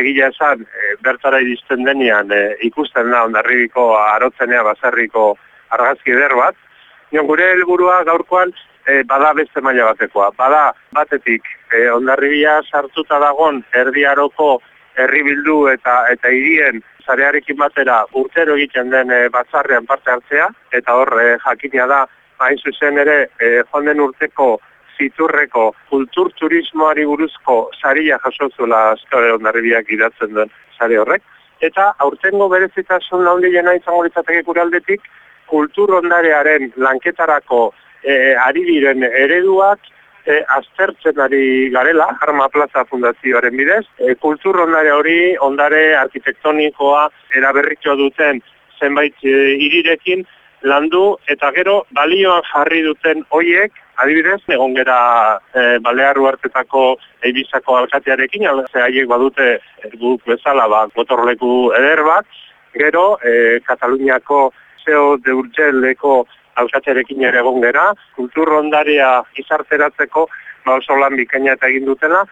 egia esan, e, bertara iristen denean e, ikusten da ondarribiko arotzenea bazarriko argazki eder bat. Nion, gure helburua gaurkoan e, bada beste maila batekoa. Bada batetik e, ondarribia sartuta dagon erdiaroko herribildu eta eta hirien zarearekin batera urtero egiten den e, batzarrean parte hartzea eta hor e, jakinia da hain zuzen ere e, joan den urteko ziturreko kultur turismoari buruzko saria jasotzula azkare ondarribiak idatzen den sare horrek. Eta aurtengo berezitasun handiena izango litzateke kuraldetik, kultur ondarearen lanketarako e, ari diren ereduak e, aztertzen ari garela, Arma Plaza Fundazioaren bidez. E, kultur ondare hori, ondare arkitektonikoa eraberritxo duten zenbait e, irirekin, landu eta gero balioan jarri duten hoiek adibidez egon gera e, balearu hartetako eibizako alkatearekin ze haiek badute e, guk bezala ba motorleku eder bat. Gero e, Kataluniako zeo de urgeleko alkatearekin ere egon gera. Kultur ondaria izarteratzeko ba oso lan bikaina eta egin dutela